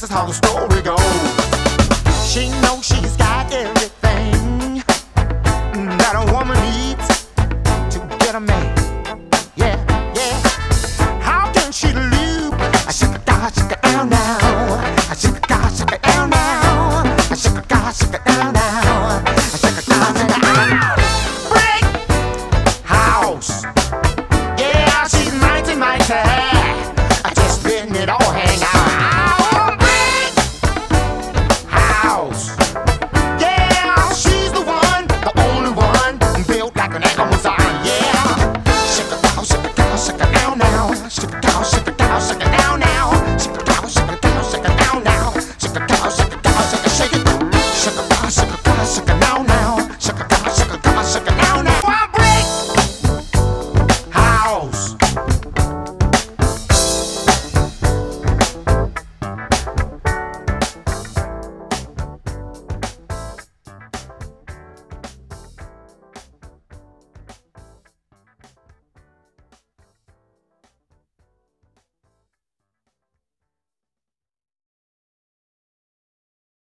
how the story goes. She knows she's got everything that a woman needs to get a man. Yeah, yeah. How can she lose? I shake it down, shake it down now. I shake it down, shake it down now. I shake it down, shake it down now. shake it down, shake it down, shake it